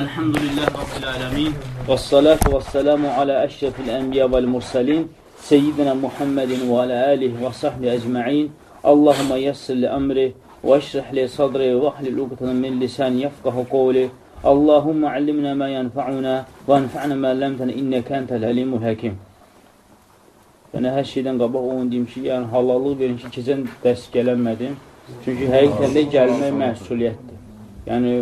Elhamdülillah Rabbil alemin. Və salatu və selamu alə əşrəfil ənbiya vəl mursalin. Seyyidina Muhammedin və alə alih və sahbi əcma'in. Allahumma yəssir li əmri və əşrəh li sadri və əhlil uqtana min lisani yafqahu qovli. Allahumma allimna ma yanfa'una və anfa'na ma ləmtana innəkə entəl əlimul həkim. Yəni, hər şeydən qabaq onu deyim ki, yəni, halallıq verin ki, keçən dərs gələnmədim. Çünki həqiqətən də gəlmək məsuliyyətdir. Yəni,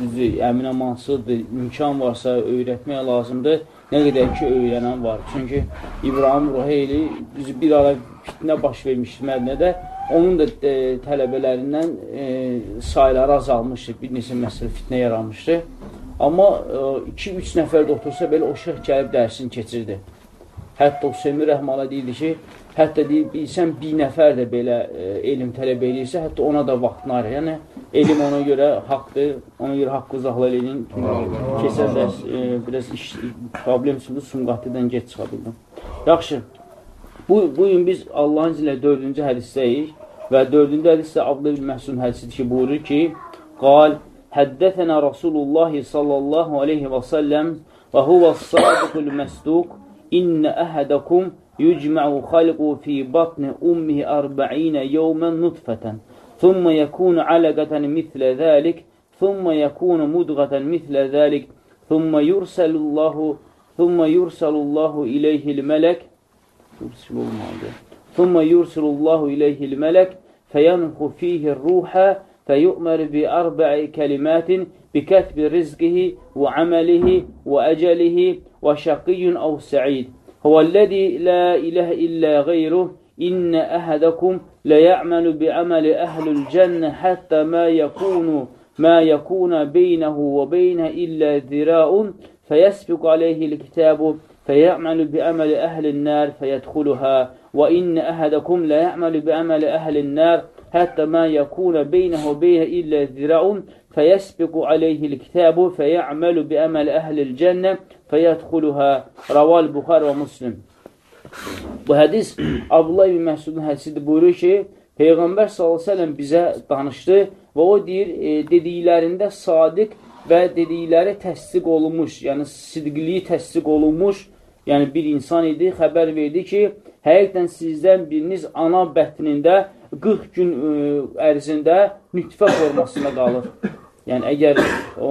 düzü, əmin amansızdır, imkan varsa öyrətmək lazımdır. Nə qədər ki, öyrənən var. Çünki İbrahim Ruheyli bir ara fitnə baş vermişdi Mədnədə. Onun da e, tələbələrindən e, sayıları azalmışdı. Bir neçə məsələ fitnə yaranmışdı. Amma 2-3 e, nəfər də otursa belə o şeyh gəlib dərsini keçirdi. Hətta Hüseymi Rəhmana deyildi ki, Hətta deyirsən, bir nəfər də belə e, elm tələb eləyirsə, hətta ona da vaxtını ayırır. Yəni, elm ona görə haqqdır, ona görə haqqı uzaqla eləyin. Keçən dərs e, biraz iş, problem sürdü, sumqatidən geç çıxa bildim. Yaxşı, bu, bugün biz Allahın iznilə dördüncü hədisdəyik və dördüncü hədisdə Abdül Məhsun hədisidir ki, buyurur ki, qal, həddəfənə Rasulullahi sallallahu aleyhi və səlləm və huvə sadiqül məsduq, innə əhədəkum يجمع خلقه في بطن أمه أربعين يوما نطفة ثم يكون علقة مثل ذلك ثم يكون مدغة مثل ذلك ثم يرسل الله ثم يرسل الله إليه الملك ثم يرسل الله إليه الملك فينفخ فيه الروح فيؤمر بأربع كلمات بكتب رزقه وعمله وأجله وشقي أو سعيد. هو الذي لا إله إلا غيره إن أحدكم ليعمل بعمل أهل الجنة حتى ما يكون ما يكون بينه وبين إلا ذراء فيسبق عليه الكتاب فيعمل بعمل أهل النار فيدخلها. وإن أحدكم ليعمل بعمل أهل النار حتى ما يكون بينه وبين إلا ذراء fəyəsbiqu aleyhil kitabu fəyə'məlu bi əməl əhlil cənnə fəyədxuluhə raval Buxar və Muslim. Bu hədis Abdullah ibn Məhsudun hədisidir. Buyurur ki, Peyğəmbər s.ə.v bizə danışdı və o deyir, e, dediklərində sadiq və dedikləri təsdiq olunmuş, yəni sidqliyi təsdiq olunmuş, yəni bir insan idi, xəbər verdi ki, həqiqdən sizdən biriniz ana bətnində 40 gün ə, ərzində nütfə formasında qalır. Yəni, əgər o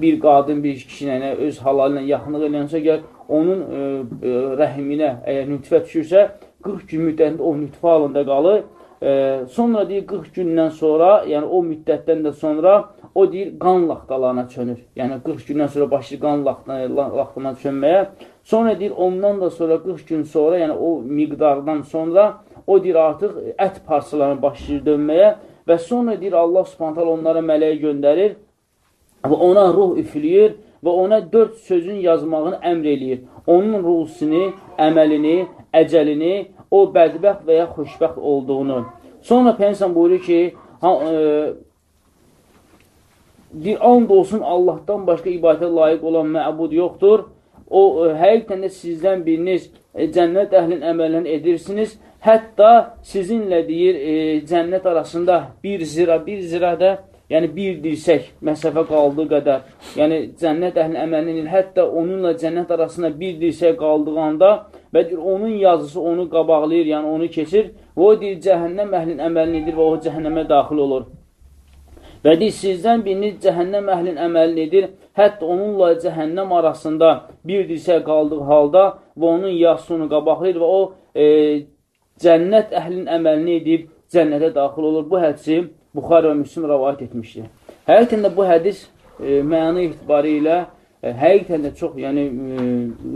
bir qadın bir kişilə öz halalı ilə yaxınlıq eləyənsə, əgər onun ə, ə, rəhiminə əgər nütfə düşürsə, 40 gün müddətində o nütfə halında qalır. Ə, sonra deyir, 40 gündən sonra, yəni o müddətdən də sonra o deyir, qan laxtalarına çönür. Yəni 40 gündən sonra başlayır qan laxtalarına çönməyə. Sonra deyir, ondan da sonra 40 gün sonra, yəni o miqdardan sonra o deyir, artıq ət parçalarına başlayır dönməyə Və sonra deyir, Allah subhantal onlara mələyə göndərir və ona ruh üfləyir və ona dörd sözün yazmağını əmr eləyir. Onun ruhsini, əməlini, əcəlini, o bədbəxt və ya xoşbəxt olduğunu. Sonra Pensan buyurur ki, ha, e, bir and olsun Allahdan başqa ibadətə layiq olan məbud yoxdur. O, e, həqiqətən də sizdən biriniz e, cənnət əhlin əməlini edirsiniz Hətta sizinlə deyir, e, cənnət arasında bir zira, bir zirada, yəni bir dirsək məsəfə qaldığı qədər, yəni cənnət əhlinin əməlini edir, hətta onunla cənnət arasında bir dirsək qaldığı anda və deyir, onun yazısı onu qabaqlayır, yəni onu keçir və o deyir, cəhənnəm əhlinin əməlini edir və o cəhənnəmə daxil olur. Və deyir, sizdən biriniz cəhənnəm əhlinin əməlini edir, hətta onunla cəhənnəm arasında bir dirsək qaldığı halda və onun yazısı onu qabaqlayır və o e, cənnət əhlinin əməlini edib cənnətə daxil olur. Bu hədisi Buxar və Müslüm rəvayət etmişdir. Həqiqətən də bu hədis e, məna etibarı ilə e, həqiqətən də çox, yəni e,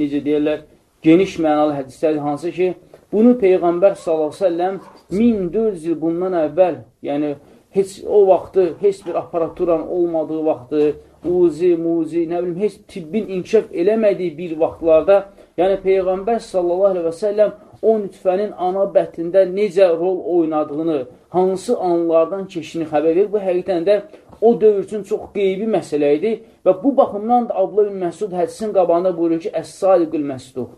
necə deyirlər, geniş mənalı hədislərdir, hansı ki, bunu Peyğəmbər s.ə.v 1400 il bundan əvvəl, yəni heç o vaxtı, heç bir aparaturan olmadığı vaxtı, uzi, muzi, nə bilim, heç tibbin inkişaf eləmədiyi bir vaxtlarda, yəni Peyğəmbər s.ə.v o nütfənin ana bətnində necə rol oynadığını, hansı anlardan keçdiyini xəbər verir. Bu həqiqətən də o dövr üçün çox qeybi məsələ idi və bu baxımdan da Abdullah bin Məsud hədisin qabağında buyurur ki, Əs-Sadiqül Məsduq.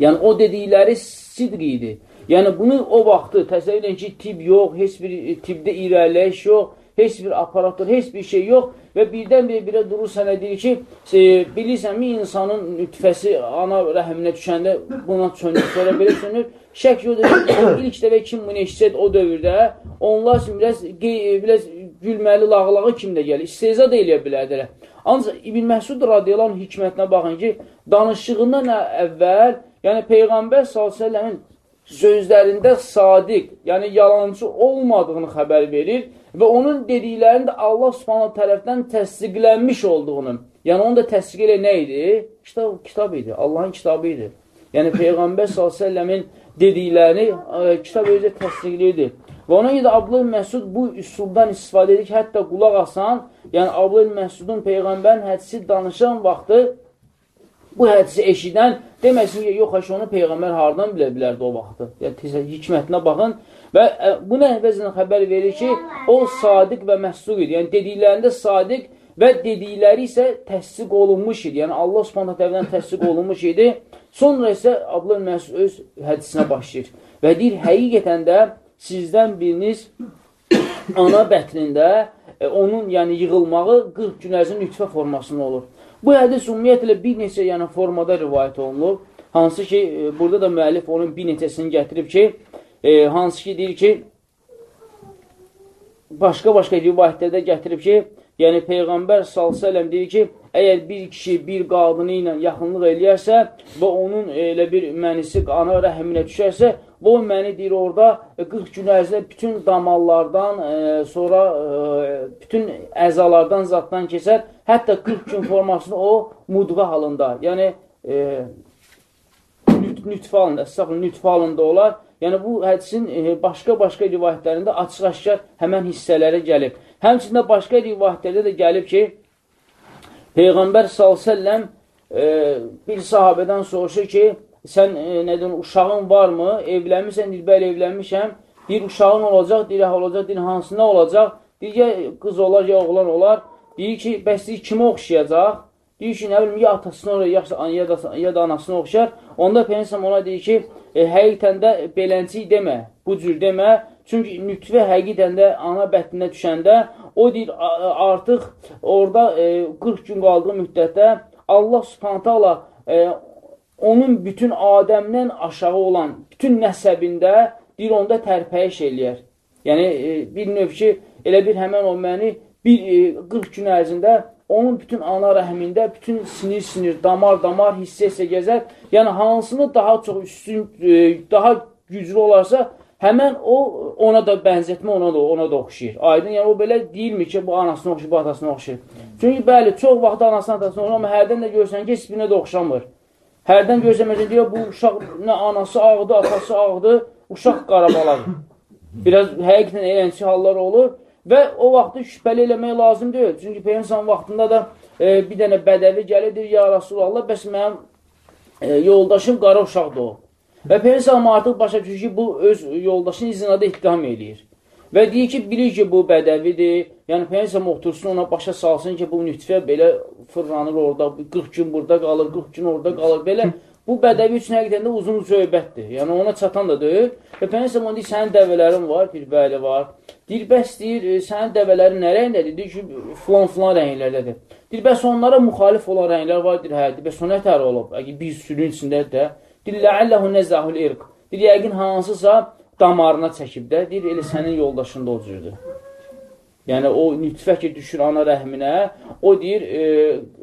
Yəni, o dedikləri sidq idi. Yəni, bunu o vaxtı təsəvvür edin ki, tib yox, heç bir tibdə irəliləyiş yox, heç bir aparatur, heç bir şey yox və birdən-birə birə durur sənə deyir ki, e, bilirsən mi insanın nütfəsi ana rəhminə düşəndə buna çönür, sonra belə çönür. Şək yoxdur, ilk dəfə kim bunu eşitsəydi o dövrdə, onlar üçün biraz, biraz gülməli lağlağı kim də gəlir, isteza da eləyə bilərdilər. Ancaq İbn Məsud radiyallahu hikmətinə baxın ki, danışığından əvvəl, yəni Peyğəmbər s.ə.v-in sözlərində sadiq, yəni yalancı olmadığını xəbər verir və onun dediklərinin də Allah subhanahu tərəfdən təsdiqlənmiş olduğunu, yəni onu da təsdiq elə nə idi? Kitab, kitab idi, Allahın kitabı idi. Yəni Peyğəmbər s.ə.v-in dediklərini ə, kitab özü təsdiqləyirdi. Və ona görə Abdullah Məsud bu üsuldan istifadə edir ki, hətta qulaq asan, yəni Abdullah Məsudun Peyğəmbərin hədisi danışan vaxtı bu hədisi eşidən deməsin ki, yox, onu Peyğəmbər hardan bilə bilərdi o vaxtı. Yəni, hikmətinə baxın və ə, bu nə əvəzlə xəbər verir ki, o sadiq və məhsuq idi. Yəni, dediklərində sadiq və dedikləri isə təsdiq olunmuş idi. Yəni, Allah subhanət təvədən təsdiq olunmuş idi. Sonra isə Abdullah Məsud öz hədisinə başlayır və deyir, həqiqətən də sizdən biriniz ana bətnində e, onun yəni yığılmağı 40 gün ərzində nütfə formasında olur. Bu hədis ümumiyyətlə bir neçə yəni formada rivayət olunur. Hansı ki, e, burada da müəllif onun bir neçəsini gətirib ki, e, hansı ki, deyir ki, başqa-başqa rivayətlərdə gətirib ki, yəni Peyğəmbər s.ə.v deyir ki, əgər bir kişi bir qadını ilə yaxınlıq eləyərsə və onun elə bir mənisi ana rəhminə düşərsə, Bu məni deyir orada 40 gün ərzində bütün damallardan, e, sonra e, bütün əzalardan, zatdan keçər. Hətta 40 gün formasını o mudğa halında, yəni e, nüt nütfə halında, əsaslı nütfə halında olar. Yəni bu hədisin başqa-başqa e, rivayətlərində açıq-aşkar həmən hissələrə gəlib. Həmçində başqa rivayətlərdə də gəlib ki, Peyğəmbər s.ə.v e, bir sahabədən soruşur ki, sən e, nədir, uşağın varmı? Evlənmirsən, deyir, bəli, evlənmişəm. Deyir, uşağın olacaq, deyir, olacaq, deyir, hansına olacaq? Deyir, ya qız olar, ya oğlan olar. Deyir ki, bəs deyir, kimə oxşayacaq? Deyir ki, nə bilim, ya atasına olar, ya, ya, da, ya da anasına oxşar. Onda Peygəmbər ona deyir ki, e, həqiqətən də belənçi demə, bu cür demə. Çünki nütfə həqiqətən də ana bətninə düşəndə, o deyir, artıq orada e, 40 gün qaldığı müddətdə Allah subhanətə e, onun bütün Adəmdən aşağı olan bütün nəsəbində deyir, onda tərpəyiş eləyər. Yəni, e, bir növ ki, elə bir həmən o məni bir e, 40 gün ərzində onun bütün ana rəhmində bütün sinir-sinir, damar-damar hissə-hissə gəzər. Yəni, hansını daha çox üstün, e, daha güclü olarsa, həmən o ona da bənzətmə ona da ona da oxşayır. Aydın, yəni o belə deyilmir ki, bu anasına oxşayır, bu atasına oxşayır. Çünki bəli, çox vaxt anasına, atasına oxşayır, amma hərdən də görsən ki, heç birinə də oxşamır. Hərdən gözləməcən deyir, bu uşaq nə anası ağdı, atası ağdı, uşaq qarabaladır. Biraz həqiqətən eləncə hallar olur və o vaxtı şübhəli eləmək lazım deyil. Çünki Peygəmbər vaxtında da e, bir dənə bədəvi gəlir, deyir, ya Rasulallah, bəs mənim e, yoldaşım qara uşaqdır o. Və Peygəmbər artıq başa düşür ki, bu öz yoldaşının izinə də ittiham eləyir. Və deyir ki, bilir ki, bu bədəvidir. Yəni, Peygəmbər otursun, ona başa salsın ki, bu nütfə belə fırlanır orada, 40 gün burada qalır, 40 gün orada qalır, belə. Bu bədəvi üçün həqiqətən də uzun söhbətdir. Yəni, ona çatan da deyil. Və Peygəmbər ona deyir, sənin dəvələrin var, bir bəli var. Deyir, bəs deyir, e, sənin dəvələrin nə rəngdədir? Deyir ki, filan-filan rənglərdədir. Deyir, bəs onlara müxalif olan rənglər var, deyir, hə, deyir, bəs o nə tər olub? Əgər bir sürün içindədir də. Deyir, ləəlləhu nəzəhul irq. Deyir, yəqin hansısa damarına çəkib də, deyir, elə sənin yoldaşın da o cürdür. Yəni, o nütfə ki, düşür ana rəhminə, o deyir, e,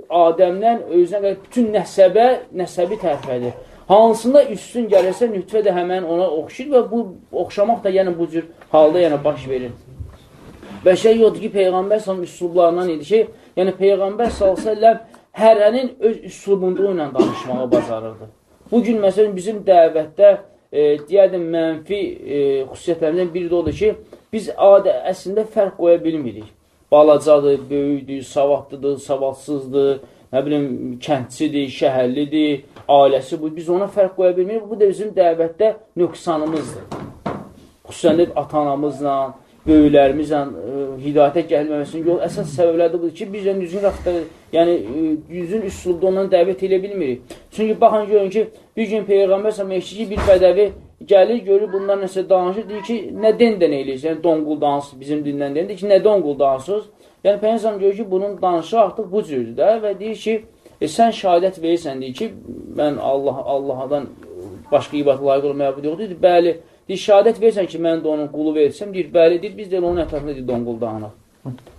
Adəmdən özünə qədər bütün nəsəbə, nəsəbi tərfədir. Hansında üstün gəlirsə, nütfə də həmən ona oxşir və bu oxşamaq da yəni bu cür halda yəni baş verir. Və şey yoxdur ki, Peyğəmbər s.ə.v üslublarından idi ki, yəni Peyğəmbər s.ə.v hərənin öz üslubunda ilə danışmağı bacarırdı. Bugün məsələn bizim dəvətdə e, deyərdim, mənfi e, xüsusiyyətlərindən biri də odur ki, biz adə, əslində fərq qoya bilmirik. Balacadır, böyüdür, savadlıdır, savadsızdır, nə bilim, kəndçidir, şəhərlidir, ailəsi bu. Biz ona fərq qoya bilmirik. Bu da bizim dəvətdə nöqsanımızdır. Xüsusən də atanamızla, böyüklərimizlə e, hidayətə gəlməməsinin yol əsas səbəbləri budur ki, biz yəni düzgün rəftar, yəni e, düzgün üslubda ondan dəvət edə bilmirik. Çünki baxın görün ki, bir gün peyğəmbər sallallahu əleyhi bir bədəvi gəlir, görür bunlar nəsə danışır, deyir ki, nə dendən eləyirsən, yəni, donqul danışır, bizim dindən deyir ki, nə donqul danışır? Yəni, Peyyənsəm görür ki, bunun danışı artıq bu cürdür də və deyir ki, e, sən şəhadət verirsən, deyir ki, mən Allah, Allahdan başqa ibadət layiq olmaya bu yoxdur. Deyir, bəli, deyir, şəhadət verirsən ki, mən də onun qulu versəm, deyir, bəli, deyir, biz də onun ətrafında deyir, donqul danıq.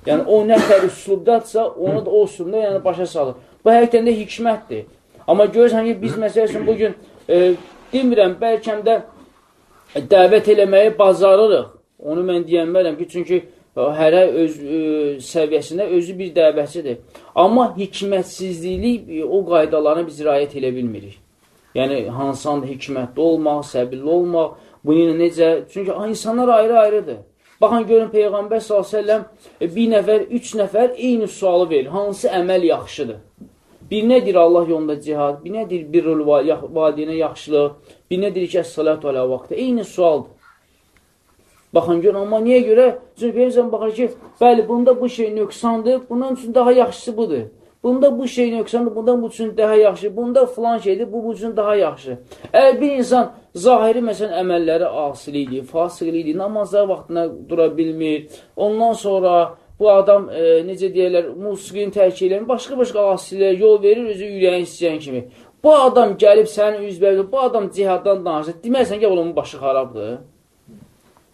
Yəni, o nə tər üslubdadsa, onu da o üslubda yəni, başa salır. Bu həqiqətən də hikmətdir. Amma görürsən ki, biz məsələ üçün bugün e, demirəm, bəlkə də dəvət eləməyi bacarırıq. Onu mən deyənmərəm ki, çünki hərə öz ə, e, səviyyəsində özü bir dəvətçidir. Amma hikmətsizlik e, o qaydalarını biz riayət elə bilmirik. Yəni, hansanda hikmətli olmaq, səbirli olmaq, bunu ilə necə... Çünki insanlar ayrı-ayrıdır. Baxın, görün, Peyğəmbər s.ə.v e, bir nəfər, üç nəfər eyni sualı verir. Hansı əməl yaxşıdır? Bir nədir Allah yolunda cihad, bir nədir birrül valideynə yaxşılıq, bir nədir ki, əs-salatu alə vaxtı. Eyni sualdır. Baxın, görün, amma niyə görə? Çünki Peyğəmbər baxır ki, bəli, bunda bu şey nöqsandır, bunun üçün daha yaxşısı budur. Bunda bu şey nöqsandır, bundan bu üçün daha yaxşı. Bunda filan şeydir, bu bu üçün daha yaxşı. Əgər bir insan zahiri məsələn əməlləri asilikdir, fasiqlikdir, namazlar vaxtına dura bilmir, ondan sonra bu adam e, necə deyərlər, musiqini tərk edən, başqa-başqa asilərə yol verir, özü ürəyin istəyən kimi. Bu adam gəlib sənin üzbəyidir, bu adam cihaddan danışır, deməsən ki, onun başı xarabdır.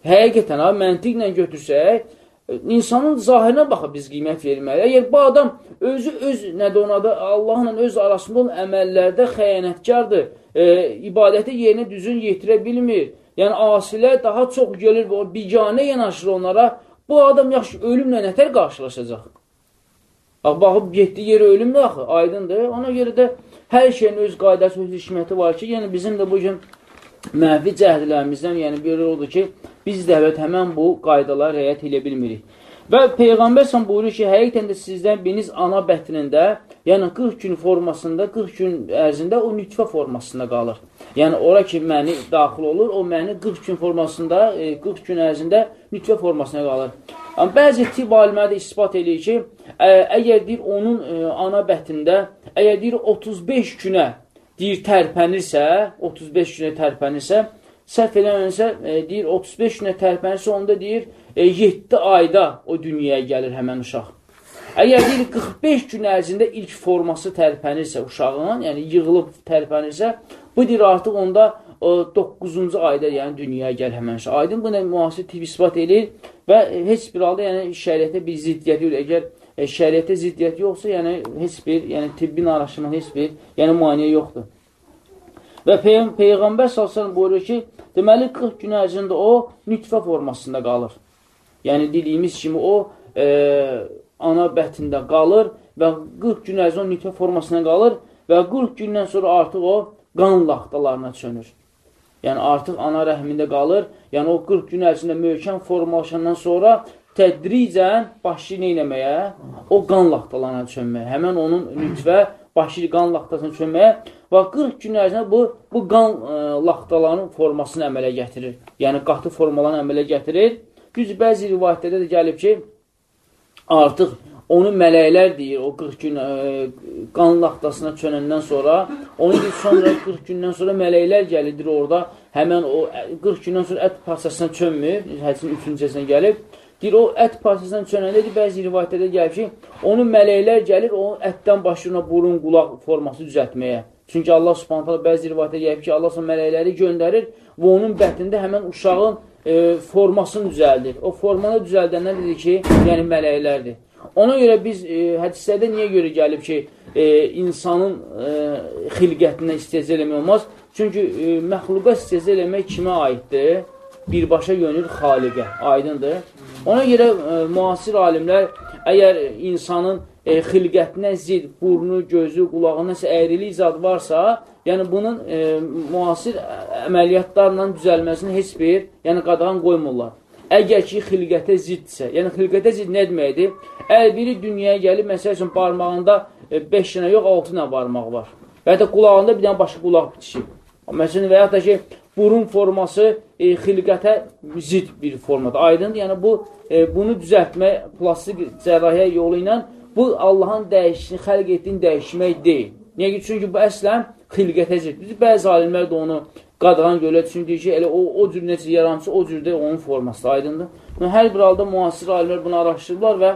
Həqiqətən, ha, məntiqlə götürsək, insanın zahirinə baxıb biz qiymət verməliyik. Əgər bu adam özü öz nədə ona da Allahla öz arasında olan əməllərdə xəyanətkardır, e, ibadəti yerinə düzün yetirə bilmir. Yəni asilər daha çox və o biganə yanaşır onlara. Bu adam yaxşı ölümlə nətər qarşılaşacaq? Bax, baxıb getdiyi yeri ölümlə axı, aydındır. Ona görə də hər şeyin öz qaydası, öz hikməti var ki, yəni bizim də bugün mənfi cəhdlərimizdən, yəni bir odur ki, biz də evet, həmən bu qaydalara rəyət elə bilmirik. Və Peyğəmbər sən buyurur ki, həqiqətən də sizdən biriniz ana bətnində, yəni 40 gün formasında, 40 gün ərzində o nütfə formasında qalır. Yəni, ora ki, məni daxil olur, o məni 40 gün formasında, 40 e, gün ərzində nütfə formasına qalır. Amma bəzi tib alimləri də ispat edir ki, əgər deyir, onun e, ana bətində, əgər deyir, 35 günə deyir, tərpənirsə, 35 günə tərpənirsə, səhv eləmənsə, e, deyir, 35 günə tərpənirsə, onda deyir, e, 7 ayda o dünyaya gəlir həmən uşaq. Əgər deyir, 45 gün ərzində ilk forması tərpənirsə uşağın, yəni yığılıb tərpənirsə, bu deyir, artıq onda o 9-cu ayda yəni dünyaya gəl həmən uşaq. Aydın bu nə müasir tib ispat edir və heç bir halda yəni şəriətə bir ziddiyyət yox. Əgər e, şəriətə ziddiyyət yoxsa, yəni heç bir, yəni tibbin araşdırma heç bir, yəni müayinə yoxdur. Və Pey Peyğəmbər sallallahu buyurur ki, deməli 40 gün ərzində o nütfə formasında qalır. Yəni dediyimiz kimi o e, ana bətində qalır və 40 gün ərzində o nütfə formasında qalır və 40 gündən sonra artıq o qan laxtalarına çönür. Yəni artıq ana rəhmində qalır. Yəni o 40 gün ərzində möhkəm formalaşandan sonra tədricən başlayır nə eləməyə? O qan laxtalarına çönməyə. Həmən onun nütfə başlayır qan laxtasına çönməyə və 40 gün ərzində bu, bu qan ə, e, laxtalarının formasını əmələ gətirir. Yəni qatı formalarını əmələ gətirir. Düz bəzi rivayətlərdə də gəlib ki, artıq onu mələklər deyir, o 40 gün ə, e, qan laxtasına çönəndən sonra, onu deyir, sonra 40 gündən sonra mələklər gəlidir orada, həmən o 40 e, gündən sonra ət parçasına çönmür, hədisin 3-cü gəlib, Deyir, o ət parçasından çönəndə deyir, bəzi rivayətlərdə gəlir ki, onun mələklər gəlir, o ətdən başına burun, qulaq forması düzəltməyə. Çünki Allah subhanətələ bəzi rivayətlərdə gəlir ki, Allah mələkləri göndərir və onun bətnində həmən uşağın e, formasını düzəldir. O formanı düzəldəndən dedi ki, yəni mələklərdir. Ona görə biz e, hədislərdə niyə görə gəlib ki, e, insanın e, xilqətinə istiyəcə eləmək olmaz? Çünki e, məxluqa istiyəcə eləmək kimə aiddir? Birbaşa yönür xaliqə, aydındır. Ona görə e, müasir alimlər əgər insanın e, xilqətinə zid, burnu, gözü, qulağına əyrilik zad varsa, yəni bunun e, müasir əməliyyatlarla düzəlməsini heç bir, yəni qadağan qoymurlar. Əgər ki, xilqətə ziddirsə, yəni xilqətə zid nə deməkdir? Əgər biri dünyaya gəlib, məsəl üçün, barmağında 5 e, dənə yox, 6 dənə barmaq var. Və ya da qulağında bir dənə başqa qulaq bitişib. Məsələn, və ya da ki, burun forması e, xilqətə zid bir formadır. Aydındır? Yəni, bu, e, bunu düzəltmək plastik cərrahiyyə yolu ilə bu Allahın dəyişini, xəlq etdiyini dəyişmək deyil. Niyə ki, çünki bu əslən xilqətə ziddir. Bəzi alimlər də onu qadağan görürlər. Çünki deyir ki, elə o, o cür necə yaranmışsa, o cürdə onun forması aydındır. Və hər bir halda müasir alimlər bunu araşdırırlar və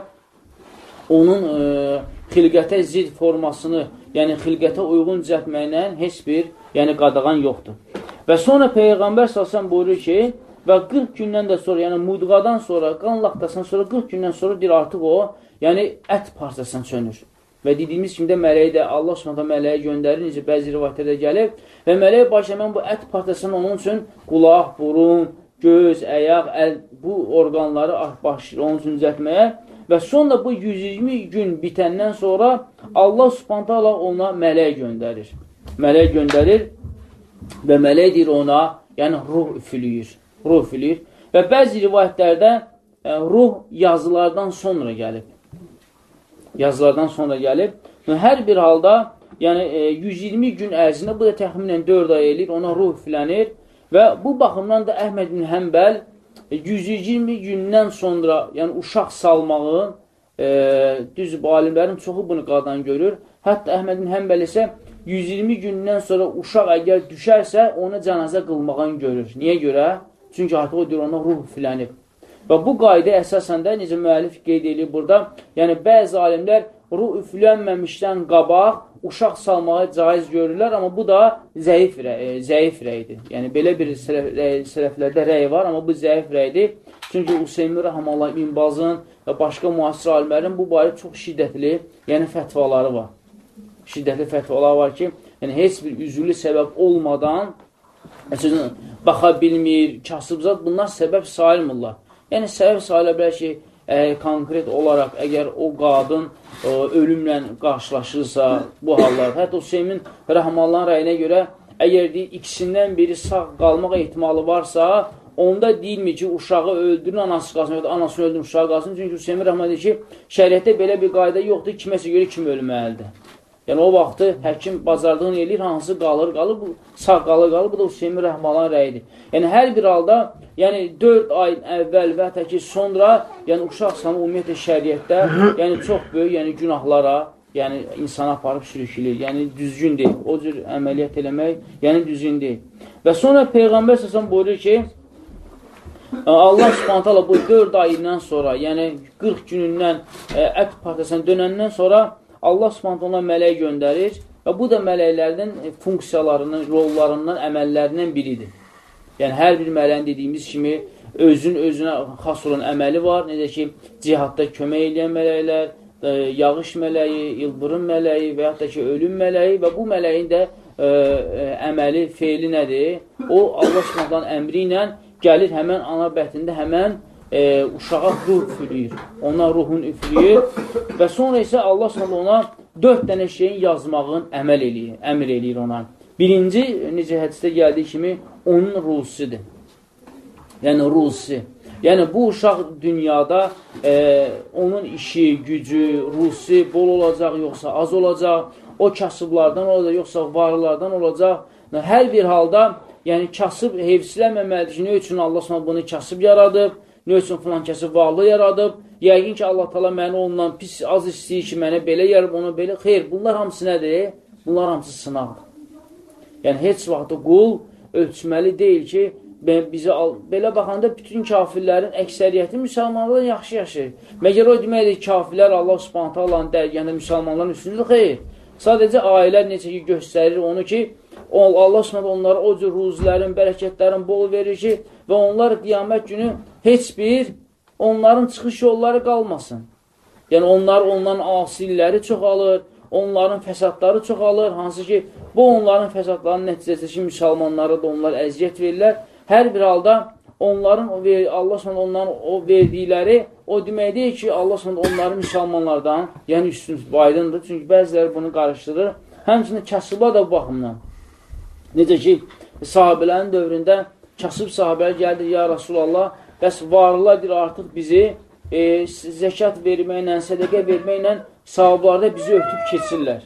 onun e, xilqətə zid formasını, yəni xilqətə uyğun düzəltməklə heç bir yəni qadağan yoxdur. Və sonra Peyğəmbər salsan buyurur ki, və 40 gündən də sonra, yəni mudğadan sonra, qan laxtasından sonra 40 gündən sonra deyir artıq o, yəni ət parçasından sönür. Və dediyimiz kimi də mələyi də Allah Subhanahu mələyə göndərir, necə bəzi rivayətlərdə gəlir və mələk baş həmin bu ət parçasını onun üçün qulaq, burun, göz, əyaq, əl bu orqanları başlayır onun üçün düzəltməyə və sonra bu 120 gün bitəndən sonra Allah Subhanahu ona mələk göndərir. Mələk göndərir və mələk deyir ona, yəni ruh üfülüyür. Ruh üfülüyür və bəzi rivayətlərdə e, ruh yazılardan sonra gəlib yazılardan sonra gəlib. Hər bir halda, yəni e, 120 gün ərzində, bu da təxminən 4 ay eləyir, ona ruh üflənir və bu baxımdan da Əhməd bin Həmbəl 120 e, gündən sonra, yəni uşaq salmağın, e, düz alimlərin çoxu bunu qadan görür. Hətta Əhməd bin Həmbəl isə 120 gündən sonra uşaq əgər düşərsə, ona cənazə qılmağın görür. Niyə görə? Çünki artıq o deyir, ona ruh üflənib. Və bu qayda əsasən də, necə müəllif qeyd edir burada, yəni bəzi alimlər ruh üflənməmişdən qabaq uşaq salmağı caiz görürlər, amma bu da zəif, rəy, e, zəif rəydir. Yəni, belə bir sələflərdə rəy var, amma bu zəif rəydir. Çünki Hüseymi Rəhəmallah İbn Bazın və başqa müasir alimlərin bu barədə çox şiddətli, yəni fətvaları var. Şiddətli fətvalar var ki, yəni heç bir üzülü səbəb olmadan, məsələn, baxa bilmir, kasıbzat, bunlar səbəb sayılmırlar. Yəni, səbəb sayıla bilər ki, ə, konkret olaraq əgər o qadın ə, ölümlə qarşılaşırsa bu hallar, hətta Hüseymin rəhmalların rəyinə görə əgər deyir, ikisindən biri sağ qalmaq ehtimalı varsa, onda deyilmir ki, uşağı öldürün, anası qalsın, ya da anasını öldürün, uşağı qalsın. Çünki Hüseymin rəhmə deyir ki, şəriətdə belə bir qayda yoxdur, kiməsə görə kim ölməlidir. Yəni o vaxtı həkim bacardığını eləyir, hansı qalır, qalır, bu sağ qalır, qalır, bu da Hüseymin Rəhmalan rəyidir. Yəni hər bir halda, yəni 4 ay əvvəl və hətta ki sonra, yəni uşaq sanı ümumiyyətlə şəriətdə, yəni çox böyük, yəni günahlara, yəni insana aparıb sürükülür. Yəni düzgün deyil. O cür əməliyyat eləmək, yəni düzgün deyil. Və sonra Peyğəmbər səsən buyurur ki, Allah subhanətələ bu 4 ayından sonra, yəni 40 günündən ət partasına dönəndən sonra Allah subhanət ona mələk göndərir və bu da mələklərdən e, funksiyalarının, rollarından, əməllərindən biridir. Yəni, hər bir mələyin dediyimiz kimi özün özünə xas olan əməli var. Necə ki, cihadda kömək edən mələklər, e, yağış mələyi, ildırım mələyi və yaxud da ki, ölüm mələyi və bu mələyin də ə, e, ə, əməli, feili nədir? O, Allah subhanətlərin əmri ilə gəlir həmən ana bətində həmən e, uşağa ruh üflüyür. Ona ruhun üflüyür və sonra isə Allah sonra ona dörd dənə şeyin yazmağın əməl eləyir, əmr eləyir ona. Birinci, necə hədisdə gəldiyi kimi, onun ruhsidir. Yəni, ruhsi. Yəni, bu uşaq dünyada e, onun işi, gücü, ruhsi bol olacaq, yoxsa az olacaq, o kasıblardan olacaq, yoxsa varlardan olacaq. Hər bir halda, yəni kasıb hevsləməməlidir ki, nə üçün Allah bunu kasıb yaradıb, Nə üçün filan kəsi varlı yaradıb? Yəqin ki, Allah tala məni ondan pis az istəyir ki, mənə belə yarıb, onu belə. Xeyr, bunlar hamısı nədir? Bunlar hamısı sınaqdır. Yəni, heç vaxt qul ölçməli deyil ki, bizi al. Belə baxanda bütün kafirlərin əksəriyyəti müsəlmanlardan yaxşı yaşayır. Məgər o deməkdir, kafirlər Allah subhanətə Allahın dərgəndə müsəlmanların üstündür? Xeyr. Sadəcə ayələr necə ki, göstərir onu ki, Allah subhanətə onlara o cür ruzilərin, bərəkətlərin bol verir ki, və onlar qiyamət günü heç bir onların çıxış yolları qalmasın. Yəni, onlar onların asilləri çoxalır, onların fəsadları çoxalır, hansı ki, bu onların fəsadlarının nəticəsi ki, müsəlmanlara da onlar əziyyət verirlər. Hər bir halda onların Allah sonra onların o verdikləri o demək deyil ki, Allah sonra onları müsəlmanlardan, yəni üstün aydındır. Çünki bəziləri bunu qarışdırır. Həmçinin kasıba da bu baxımdan. Necə ki, sahabələrin dövründə kasıb sahabələr gəldi, ya Rasulallah, bəs varlılardır artıq bizi e, zəkat verməklə, sədəqə verməklə sahablarda bizi ötüb keçirlər.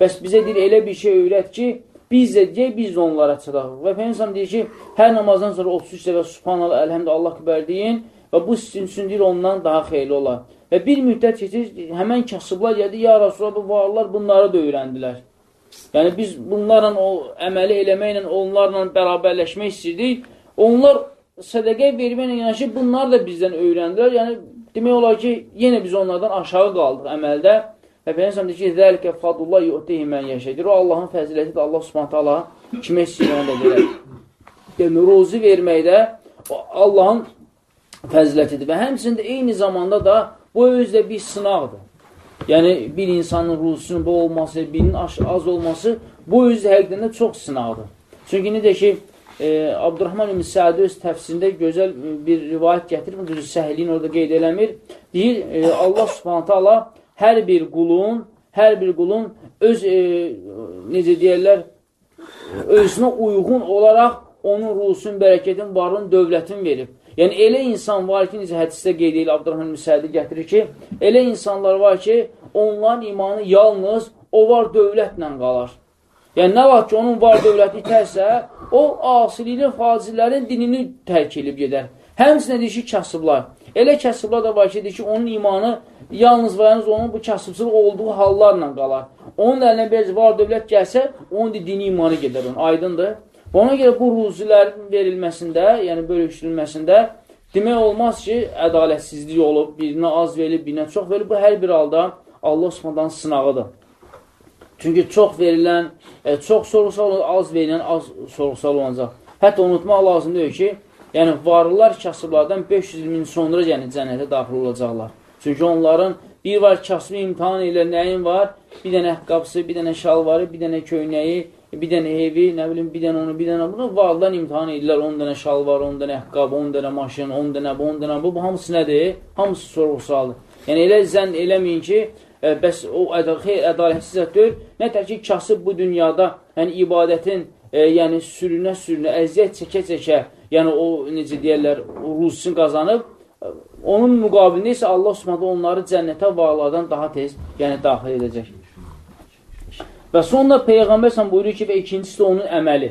Bəs bizə deyir, elə bir şey öyrət ki, biz də deyək, biz də onlara çıraq. Və Peygəmbər deyir ki, hər namazdan sonra 33 dəfə Subhanallah, əlhəmdə Allah kibər deyin və bu sizin üçün deyir, ondan daha xeyli olar. Və bir müddət keçir, həmən kasıblar gəldi, ya Rasulallah, bu varlılar bunları da öyrəndilər. Yəni, biz bunlarla o əməli eləməklə, onlarla bərabərləşmək istəyirdik. Onlar sədəqə verməklə yanaşı, bunlar da bizdən öyrəndilər. Yəni, demək olar ki, yenə biz onlardan aşağı qaldıq əməldə. Və Peyyəmsəm deyir ki, Zəlikə fadullah yu'tihi mən yəşədir. O, Allahın fəzilətidir. Allah subhanətə Allah kimə istəyir, onu da verər. Yəni, ruzi verməkdə Allahın fəzilətidir. Və həmçində eyni zamanda da bu özdə bir sınaqdır. Yəni, bir insanın ruzusunun bu olması, birinin az olması bu özdə həqiqdən də çox sınaqdır. Çünki necə ki, e, Abdurrahman İbn Səadi öz təfsirində gözəl bir rivayət gətirib, düzü səhiliyin orada qeyd eləmir. Deyir, e, Allah subhanətə Allah hər bir qulun, hər bir qulun öz, e, necə deyərlər, özünə uyğun olaraq onun ruhusun, bərəkətin, varın, dövlətin verib. Yəni, elə insan var ki, necə hədisdə qeyd edir, Abdurrahman Müsədi gətirir ki, elə insanlar var ki, onların imanı yalnız o var dövlətlə qalar. Yəni, nə var ki, onun var dövləti itərsə, o asiliklə fazillərin dinini tərk edib gedər. Həmçinə deyir ki, kasıblar. Elə kasıblar da var ki, deyir ki, onun imanı yalnız və yalnız onun bu kasıbçılıq olduğu hallarla qalar. Onun əlinə bir var dövlət gəlsə, onun dini imanı gedər onun, aydındır. Ona görə bu ruzilərin verilməsində, yəni bölüşdürülməsində demək olmaz ki, ədalətsizlik olub, birinə az verilib, birinə çox verilib. Bu hər bir halda Allah Subhanahu sınağıdır. Çünki çox verilən, e, çox sorğusal az verilən az sorğusal olacaq. Hətta unutmaq lazımdır ki, yəni varlılar kasıblardan 500 min sonra yəni cənnətə daxil olacaqlar. Çünki onların bir var kasbı imtihan ilə nəyin var? Bir dənə əqqabısı, bir dənə şalvarı, bir dənə köynəyi, bir dənə evi, nə bilim, bir dənə onu, bir dənə bunu vardan imtihan edirlər. 10 dənə şal var, 10 dənə əqqab, 10 dənə maşın, 10 dənə bu, 10 dənə bu. Bu hamısı nədir? Hamısı sorğusaldır. Yəni elə zənn eləməyin ki, ə, bəs o xeyr, ədalətsiz deyil. Nətər ki, kasıb bu dünyada, yəni ibadətin, ə, yəni sürünə-sürünə, əziyyət çəkə-çəkə, yəni o necə deyirlər, ruzusunu qazanıb, onun müqabilində isə Allah Subhanahu onları cənnətə varlardan daha tez, yəni daxil edəcək. Və sonra Peyğəmbər sən buyurur ki, və ikincisi də onun əməli.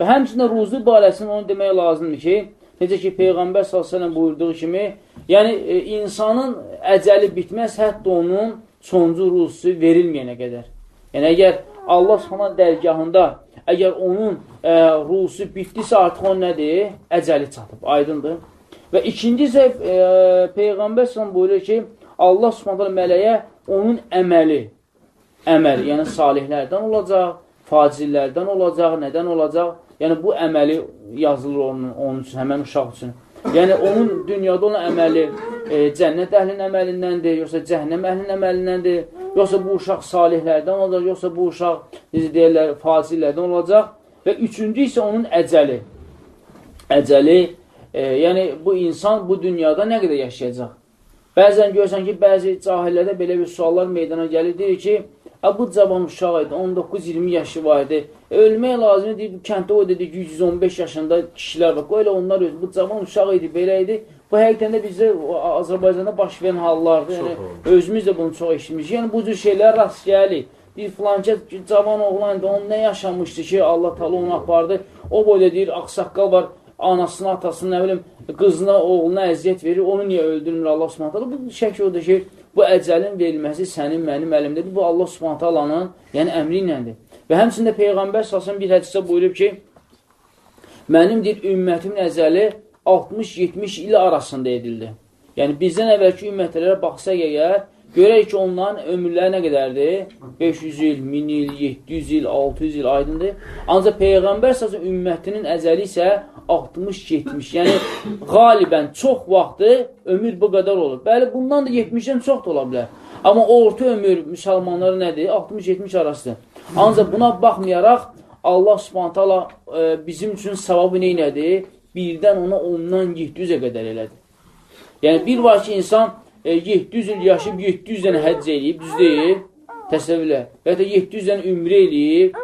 Və həmçində ruzu barəsində onu demək lazımdır ki, necə ki, Peyğəmbər s.ə.v buyurduğu kimi, yəni e, insanın əcəli bitməz, hətta onun soncu ruzusu verilməyənə qədər. Yəni, əgər Allah s.ə.v dərgahında, əgər onun ə, e, ruzusu bitdisə, artıq o nədir? Əcəli çatıb, aydındır. Və ikinci isə e, Peyğəmbər s.ə.v buyurur ki, Allah s.ə.v mələyə onun əməli, əməl, yəni salihlərdən olacaq, facillərdən olacaq, nədən olacaq? Yəni, bu əməli yazılır onun, onun üçün, həmən uşaq üçün. Yəni, onun dünyada olan əməli e, cənnət əhlinin əməlindəndir, yoxsa cəhənnəm əhlinin əməlindəndir, yoxsa bu uşaq salihlərdən olacaq, yoxsa bu uşaq, necə deyirlər, facillərdən olacaq. Və üçüncü isə onun əcəli. Əcəli, e, yəni bu insan bu dünyada nə qədər yaşayacaq? Bəzən görsən ki, bəzi cahillərdə belə bir suallar meydana gəlir, deyir ki, bu cavan uşaq idi, 19-20 yaşı var idi. E, ölmək lazım idi, bu kənddə o dedi 115 yaşında kişilər var. Qoyla onlar öz, bu cavan uşaq idi, belə idi. Bu həqiqətən də bizdə Azərbaycanda baş verən hallardır. Yəni, özümüz də bunu çox eşitmişik. Yəni, bu cür şeylər rast gəlir. Bir filancə cavan oğlan idi, onun nə yaşamışdı ki, Allah tala onu apardı. O boyda deyir, ağsaqqal var, anasına, atasına, nə bilim, qızına, oğluna əziyyət verir, onu niyə öldürmür Allah subhanətələ? Bu şək odur ki, bu əcəlin verilməsi sənin, mənim əlimdədir. Bu Allah subhanətə alanın, yəni əmri iləndir. Və həmçində Peyğəmbər sasın bir hədisə buyurub ki, mənim deyir, ümmətimin əzəli 60-70 il arasında edildi. Yəni, bizdən əvvəlki ümmətlərə baxsaq əgər, görək ki, onların ömürləri nə qədərdir? 500 il, 1000 il, 700 il, 600 il aydındır. Ancaq Peyğəmbər sasın ümmətinin əzəli isə 60-70. Yəni, qalibən çox vaxtı ömür bu qədər olur. Bəli, bundan da 70-dən çox da ola bilər. Amma orta ömür müsəlmanları nədir? 60-70 arasıdır. Ancaq buna baxmayaraq, Allah subhantala e, bizim üçün savabı neynədir? Birdən ona ondan 700-ə qədər elədir. Yəni, bir var ki, insan e, 700 il yaşayıb 700 dənə həcc eləyib, düz deyil, təsəvvürlə. Və ya da 700 dənə ümrə eləyib,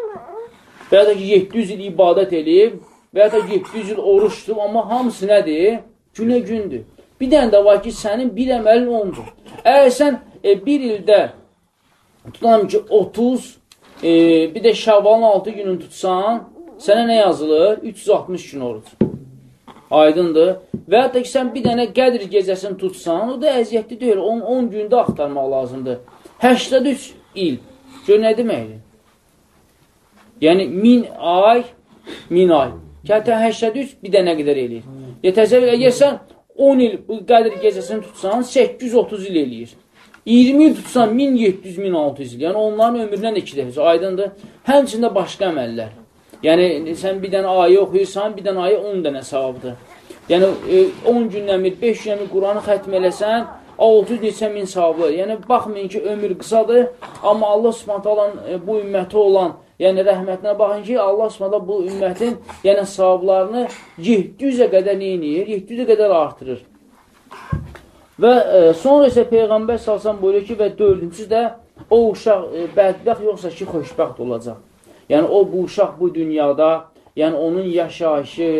və ya da ki, 700 il ibadət eləyib, və ya da 700 il oruç tutub, amma hamısı nədir? Günə gündür. Bir dənə də var ki, sənin bir əməlin ondur. Əgər sən e, bir ildə tutalım ki, 30, e, bir də şəvvalın 6 gününü tutsan, sənə nə yazılır? 360 gün oruc. Aydındır. Və hətta ki, sən bir dənə qədr gecəsini tutsan, o da əziyyətli deyil. 10, 10 gündə axtarmaq lazımdır. 83 il. Gör, nə deməkdir? Yəni, min ay, min ay. Kətən 83 bir dənə qədər eləyir. Ya təsəvvür, əgər sən 10 il bu qədir gecəsini tutsan, 830 il eləyir. 20 il tutsan 1700-1600 il. Yəni onların ömründən 2 dəfə aydındır. Həmçində başqa əməllər. Yəni sən bir dənə ayə oxuyursan, bir dənə ayə 10 dənə savabdır. Yəni 10 e, gündən bir, 5 gündən bir Quranı xətm eləsən, 600 neçə min savabı. Yəni baxmayın ki, ömür qısadır, amma Allah Subhanahu e, bu ümməti olan Yəni rəhmətinə baxın ki, Allah Subhanahu bu ümmətin yəni savablarını 700-ə qədər neyinir? 700-ə qədər artırır. Və e, sonra isə Peyğəmbər salsan buyuruyor ki, və dördüncü də o uşaq e, bədbəxt yoxsa ki, xoşbəxt olacaq. Yəni o bu uşaq bu dünyada, yəni onun yaşayışı,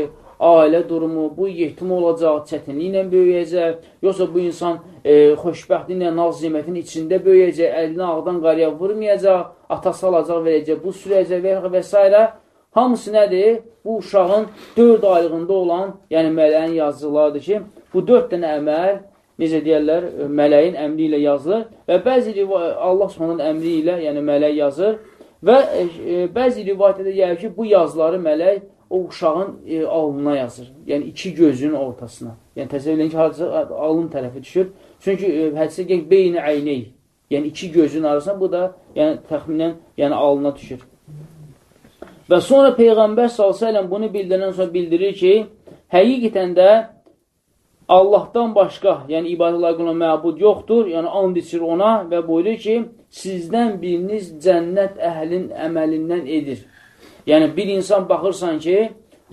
ailə durumu, bu yetim olacaq, çətinliklə böyüyəcək, yoxsa bu insan e, xoşbəxtliklə, naz zimətin içində böyüyəcək, əlini ağdan qarıya vurmayacaq, atası alacaq, verəcək, bu sürəcək və, və s. Hamısı nədir? Bu uşağın 4 aylığında olan, yəni mələyin yazılardır ki, bu 4 dənə əməl, necə deyərlər, mələyin əmri ilə yazılır və bəzi Allah Subhanahu əmri ilə, yəni mələk yazır və e, e bəzi rivayətdə gəlir ki, bu yazıları mələk o uşağın e, alnına yazır. Yəni, iki gözünün ortasına. Yəni, təsəvvür edin ki, hadisə alın tərəfi düşür. Çünki e, hədisə gəl beyni əyney. Yəni, iki gözün arasında bu da yəni, təxminən yəni, alına düşür. Və sonra Peyğəmbər s.ə.v bunu bildirən sonra bildirir ki, həqiqətən də Allahdan başqa, yəni ibadət layiqına məbud yoxdur, yəni and içir ona və buyurur ki, sizdən biriniz cənnət əhlin əməlindən edir. Yəni, bir insan baxırsan ki,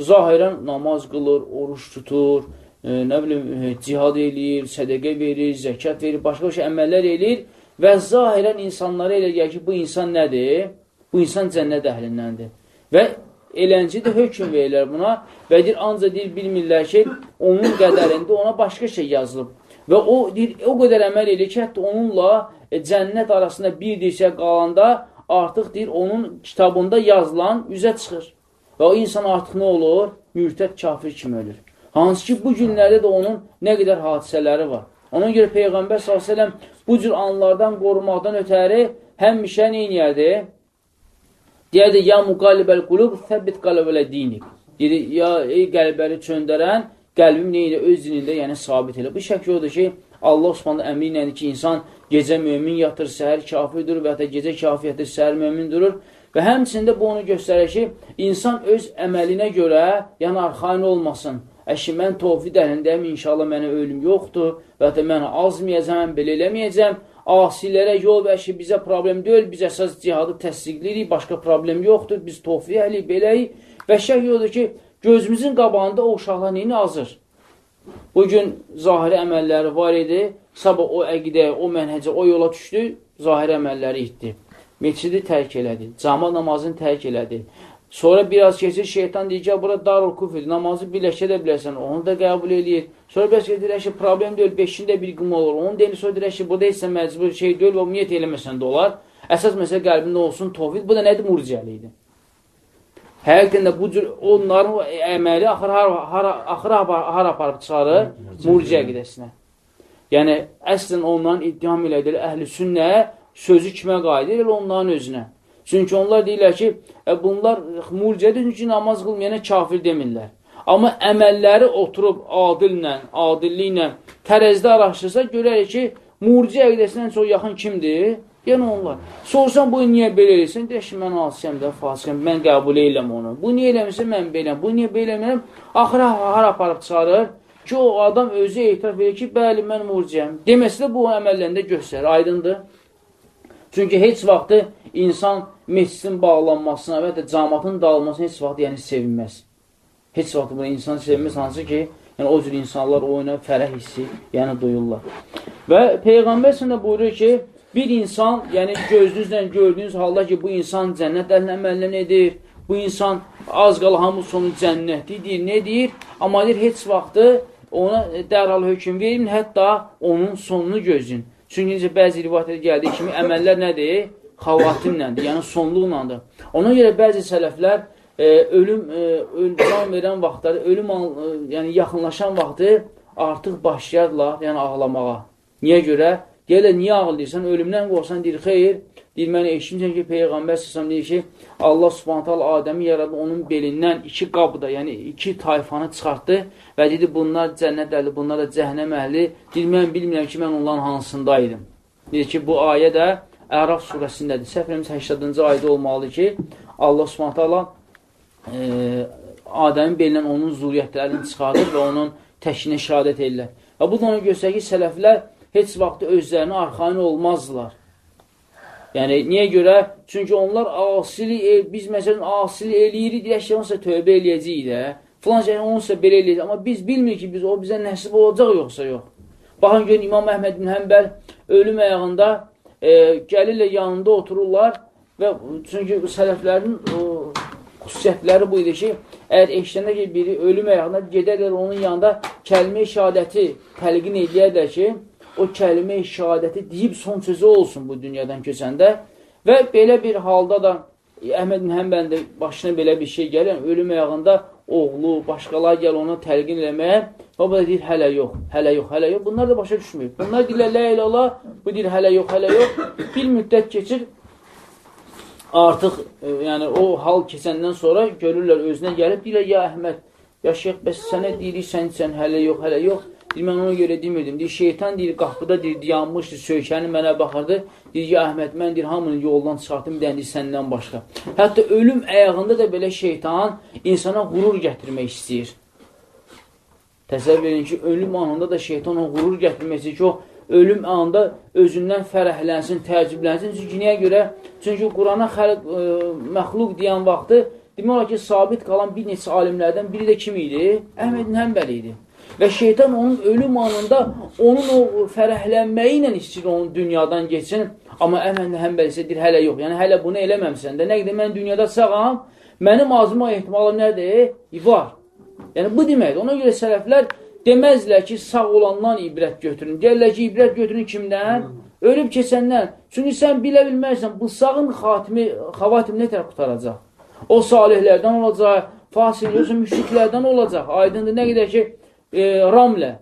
zahirən namaz qılır, oruç tutur, e, nə bilim, e, cihad eləyir, sədəqə verir, zəkat verir, başqa-başqa əməllər eləyir və zahirən insanlara elə gəlir ki, bu insan nədir? Bu insan cənnət əhlindəndir. Və elənci də hökm verirlər buna və deyir, ancaq deyir, bilmirlər ki, onun qədərində ona başqa şey yazılıb. Və o, deyir, o qədər əməl edir ki, hətta onunla e, cənnət arasında bir dirsə qalanda artıq deyir, onun kitabında yazılan üzə çıxır. Və o insan artıq nə olur? Mürtəd kafir kimi ölür. Hansı ki, bu günlərdə də onun nə qədər hadisələri var. Ona görə Peyğəmbər s.ə.v bu cür anlardan qorumaqdan ötəri həmişə neyniyərdi? Deyərdi, ya müqalibəl qulub, səbbit qələbələ dinik. Deyir, ya ey qəlbəri çöndərən, qəlbim neyini öz dinində, yəni sabit elə. Bu şəkil odur ki, Allah Osmanlı əmri ilə ki, insan gecə mömin yatır, səhər kafir durur və ya gecə kafir yatır, səhər mömin durur. Və həmçində bu onu göstərir ki, insan öz əməlinə görə yəni arxain olmasın. Əşi, mən tovfid əlindəyim, inşallah mənə ölüm yoxdur və ya mən azmayacam, belə eləməyəcəm. Asilərə yol və əşi, bizə problem deyil, biz əsas cihadı təsdiqləyirik, başqa problem yoxdur, biz tovfid əhli beləyik. Və şək yoxdur ki, gözümüzün qabağında o uşaqlar neyini azır? Bugün zahiri əməlləri var idi, sabah o əqidəyə, o mənhəcə, o yola düşdü, zahiri əməlləri itdi. Meçidi tərk elədi, cama namazını tərk elədi. Sonra biraz keçir, şeytan deyir ki, bura darul kufr, namazı birləşə də bilərsən, onu da qəbul eləyir. Sonra biraz keçir, əşi, problem deyil, beşində bir qım olur. Onu deyil, sonra deyir, əşi, burada isə məcbur şey deyil və ümumiyyət eləməsən də olar. Əsas məsələ qəlbində olsun, tovhid. Bu da nədir? Murciəli idi. Həqiqətən də bu cür onların əməli axır hara, hara, axır hara aparıb çıxarır? Murciə qədəsinə. Yəni, əslən onların ittiham elədir, əhl-i sünnə sözü kimə qayıdır? Elə onların özünə. Çünki onlar deyirlər ki, e, bunlar murciədir, çünki namaz qılmayana kafir demirlər. Amma əməlləri oturub adillə, adilliklə tərəzdə araşdırsa, görərik ki, murciə qədəsindən çox yaxın kimdir? Yəni onlar. Sorsan, bu niyə belə eləyirsən? Deyək ki, mən asiyəm də, fasiyəm, mən qəbul eyləm onu. Bu niyə eləmirsə, mən beləm. Bu niyə belə eləmirəm? Axıra har aparıb çıxarır ki, o adam özü etiraf edir ki, bəli, mən murciyəm. Deməsi də bu əməllərində göstərir, aydındır. Çünki heç vaxtı insan mescidin bağlanmasına və ya camatın dağılmasına heç vaxt yəni sevinməz. Heç vaxt bunu insan sevməz, hansı ki, yəni o cür insanlar oyuna fərəh hissi yəni duyurlar. Və Peyğəmbər sənə buyurur ki, Bir insan, yəni gözünüzlə gördüyünüz halda ki, bu insan cənnət əhlinə əməllə edir, bu insan az qala hamı sonu cənnətdir, deyir, ne deyir? Amma deyir, heç vaxtı ona dərhal hökum verin, hətta onun sonunu gözün. Çünki necə bəzi rivayətlərdə gəldiyi kimi əməllər nədir? Xavatimləndir, yəni sonluqlandır. Ona görə bəzi sələflər e, ölüm, e, ölüm verən vaxtları, ölüm e, yəni yaxınlaşan vaxtı artıq başlayarlar yəni ağlamağa. Niyə görə? Deyirlər, niyə ağlayırsan? Ölümdən qorxsan, deyir, xeyr. deyir, mən eşitmişəm ki, Peyğəmbər səsəm deyir ki, Allah subhantal Adəmi yaradı, onun belindən iki qabda, yəni iki tayfanı çıxartdı və dedi, bunlar cənnət əhli, bunlar da cəhənnəm əhli. Deyir, mən bilmirəm ki, mən onların hansındaydım. Deyir ki, bu ayə də Əraf surəsindədir. Səhv 80-cı ayda olmalıdır ki, Allah subhantal e, Adəmin belindən onun zuriyyətlərini çıxardır və onun təşkinə şəhadət edirlər. Və bu da onu göstərir ki, sələflər heç vaxt özlərini arxain olmazdılar. Yəni, niyə görə? Çünki onlar asili, e, biz məsələn, asili eləyirik, deyək ki, onsa tövbə eləyəcəyik də. Filan şey onsa belə eləyəcək. Amma biz bilmirik ki, biz o bizə nəsib olacaq yoxsa yox. Baxın, görün, İmam Əhməd bin Həmbəl ölüm ayağında e, gəlirlə yanında otururlar və çünki sələflərin o, xüsusiyyətləri bu idi ki, əgər eşlənə ki, biri ölüm ayağına gedərlər onun yanında kəlmə-i şəhadəti təlqin edəyərlər ki, o kəlmə-i şəhadəti deyib son sözü olsun bu dünyadan köçəndə və belə bir halda da Əhməd Həmbəndə başına belə bir şey gəlir, ölüm ayağında oğlu, başqalar gəl ona təlqin eləməyə, baba da deyir, hələ yox, hələ yox, hələ yox. Bunlar da başa düşmür. Bunlar deyirlər, lə ilə Allah, bu deyir, hələ yox, hələ yox. Bir müddət keçir, artıq e, yəni o hal keçəndən sonra görürlər özünə gəlib deyirlər ya Əhməd, ya şeyx bəs sənə deyirik sən sən hələ yox, hələ yox. Deyir mən ona görə demirdim. Deyir şeytan deyir qapıda deyir dayanmışdı, söykəni mənə baxırdı. Deyir ya Əhməd mən deyir hamını yoldan çıxartdım, dənə səndən başqa. Hətta ölüm əyağında da belə şeytan insana qürur gətirmək istəyir. Təsəvvür edin ki, ölüm anında da şeytan o qürur gətirmək istəyir ki, o ölüm anında özündən fərəhlənsin, təəccüblənsin. Çünki niyə görə? Çünki Qurana xəlq, ə, e, məxluq deyən vaxtı demək olar ki, sabit qalan bir neçə alimlərdən biri də kim idi? Əhməd Həmbəli idi. Və şeytan onun ölüm anında onun o fərəhlənməyi ilə istəyir onun dünyadan geçsin. Amma Əhməd Həmbəli isə deyir, hələ yox. Yəni, hələ bunu eləməmsən də. Nə qədər mən dünyada sağam, mənim azma ehtimalım nədir? Var. Yəni, bu deməkdir. Ona görə sələflər Deməzlər ki, sağ olandan ibrət götürün. Deyərlər ki, ibrət götürün kimdən? Ölüb keçəndən. Çünki sən bilə bilmərsən, bu sağın xatimi, xavatim nə tərəf qutaracaq? O salihlərdən olacaq, fasil, yoxsa müşriklərdən olacaq. Aydındır, nə qədər ki, e, Ramlə,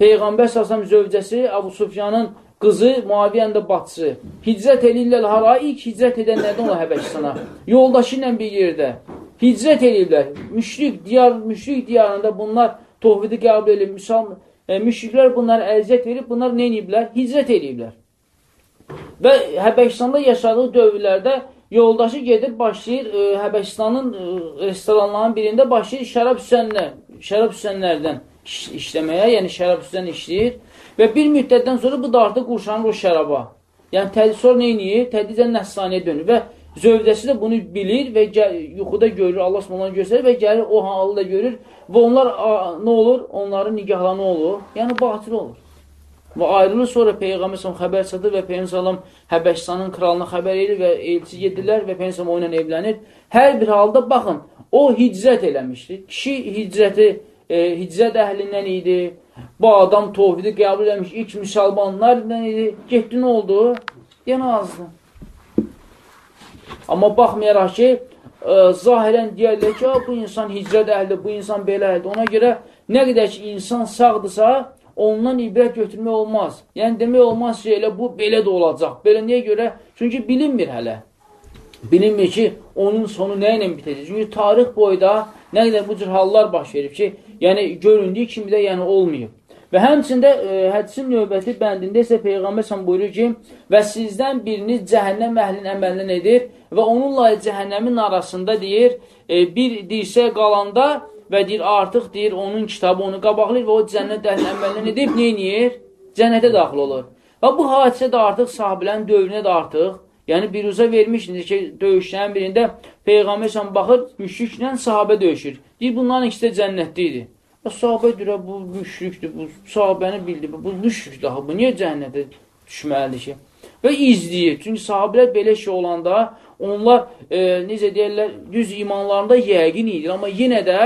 Peyğəmbər sasam zövcəsi Əbu Sufyanın qızı, Muaviyyənin də batçısı. Hicrət eləyirlər hara? İlk hicrət edənlərdən ola Həbəşistana. Yoldaşı ilə bir yerdə. Hicrət eləyirlər. Müşrik, diyar, müşrik diyarında bunlar Tohvidi qəbul edib, müsəlman, e, müşriklər bunlara əziyyət verib, bunlar nə ediblər? Hicrət ediblər. Və Həbəşistanda yaşadığı dövrlərdə yoldaşı gedir, başlayır e, Həbəşistanın e, restoranlarının birində başlayır şərab üsənlər, şərab üsənlərdən iş, işləməyə, yəni şərab üsən işləyir və bir müddətdən sonra bu da artıq qurşanır o şəraba. Yəni tədris sonra nə edir? Tədricən nəfsaniyə dönür və Zövdəsi də bunu bilir və yuxuda görür, Allah s.ə.v göstərir və gəlir o halı da görür və onlar nə olur? Onların nikahları nə olur? Yəni, batil olur. Və ayrılır sonra Peyğəmbər s.ə.v xəbər çatır və Peyğəmbər s.ə.v Həbəşistanın kralına xəbər edir və elçi gedirlər və Peyğəmbər s.ə.v o ilə evlənir. Hər bir halda baxın, o hicrət eləmişdir. Kişi hicrəti, e, hicrət əhlindən idi. Bu adam tovhidi qəbul eləmiş, ilk müsəlmanlar idi. Getdi, nə oldu? Yəni azdır. Amma baxmayaraq ki, ə, e, zahirən deyərlər ki, bu insan hicrət əhli, bu insan belə əhli. Ona görə nə qədər ki, insan sağdırsa, ondan ibrət götürmək olmaz. Yəni, demək olmaz ki, elə bu belə də olacaq. Belə niyə görə? Çünki bilinmir hələ. Bilinmir ki, onun sonu nə ilə bitəcək. Çünki tarix boyda nə qədər bu cür hallar baş verib ki, yəni göründüyü kimi də yəni olmayıb. Və həmçində e, hədisin növbəti bəndində isə Peyğəmbər sən buyurur ki, və sizdən biriniz cəhənnəm əhlinin əməlindən edir və onunla cəhənnəmin arasında deyir, e, bir dirsə qalanda və deyir, artıq deyir, onun kitabı onu qabaqlayır və o cənnət əhlinin əməlindən edib, neyiniyir? Cənnətə daxil olur. Və bu hadisə də artıq sahabilərin dövrünə də artıq, yəni bir uza vermişdir ki, döyüşlərin birində Peyğəmbər sən baxır, müşriklə sahabə döyüşür. Deyir, bunların ikisi də cənnətdə idi. Və sahabə deyir, bu müşrikdir, bu sahabəni bildi, bu müşrikdir, ha, bu niyə cəhənnətə düşməlidir ki? Və izləyir. Çünki sahabələr belə şey olanda, onlar, e, necə deyərlər, düz imanlarında yəqin idi, amma yenə də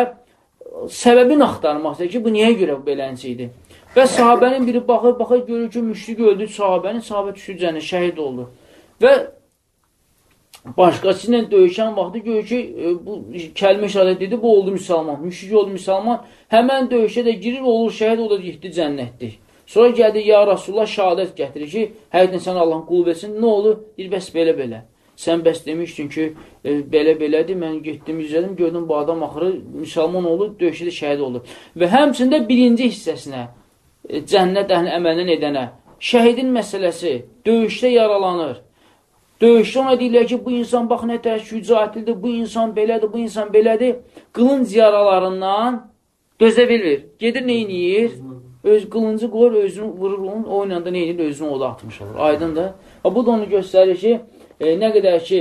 səbəbini axtarmaqdır ki, bu niyə görə belənci idi? Və sahabənin biri baxır, baxır, görür ki, müşrik öldü sahabənin, sahabə düşür cənnət, şəhid oldu. Və başqası ilə döyüşən vaxtı görür ki, e, bu kəlmə şəhadət dedi, bu oldu müsəlman, müşrik oldu müsəlman, həmən döyüşə də girir, olur şəhid, o da getdi cənnətdir. Sonra gəldi, ya Rasulullah şəhadət gətirir ki, həqiqdən sən Allahın qulub etsin. Nə olur? Deyir, bəs belə-belə. Sən bəs demişdin ki, e, belə-belədir, mən getdim, izlədim, gördüm, bu adam axırı müsəlman olur, döyüşdə şəhid olur. Və həmçində birinci hissəsinə, e, cənnət əhlini əməlindən edənə, şəhidin məsələsi, döyüşdə yaralanır. Döyüşdə ona deyirlər ki, bu insan bax nə tək şücaətlidir, bu insan belədir, bu insan belədir. Qılınc yaralarından dözə bilmir. Gedir, neyniyir? öz qılıncı qoyur, özünü vurur onun, o ilə də neyini özünü oda atmış olur. Aydındır. Bu da onu göstərir ki, e, nə qədər ki,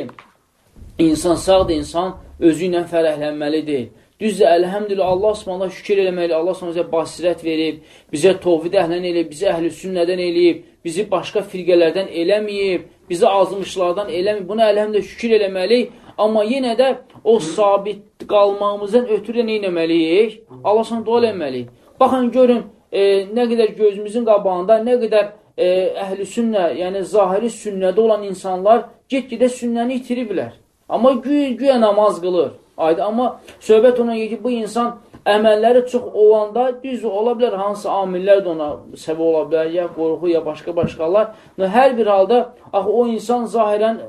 insan sağdır, insan özü ilə fərəhlənməlidir. Düzdür, əlhəmdülillah, Allah Osmanlığa şükür eləməli, Allah Osmanlığa bizə basirət verib, bizə tovhid əhlən eləyib, bizə əhl-i sünnədən eləyib, bizi başqa firqələrdən eləməyib, bizi azmışlardan eləməyib. Buna əlhəmdülillah şükür eləməli, amma yenə də o sabit qalmağımızdan ötürü nə eləməliyik? Allah Osmanlığa dua eləməliyik. Baxın, görün, e, nə qədər gözümüzün qabağında, nə qədər e, əhl-i sünnə, yəni zahiri sünnədə olan insanlar get-gedə sünnəni itiriblər. Amma güya, güya namaz qılır. Aydı. Amma söhbət ona ki, bu insan əməlləri çox olanda düz ola bilər, hansı amillər də ona səbəb ola bilər, ya qorxu, ya başqa-başqalar. Hər bir halda axı, o insan zahirən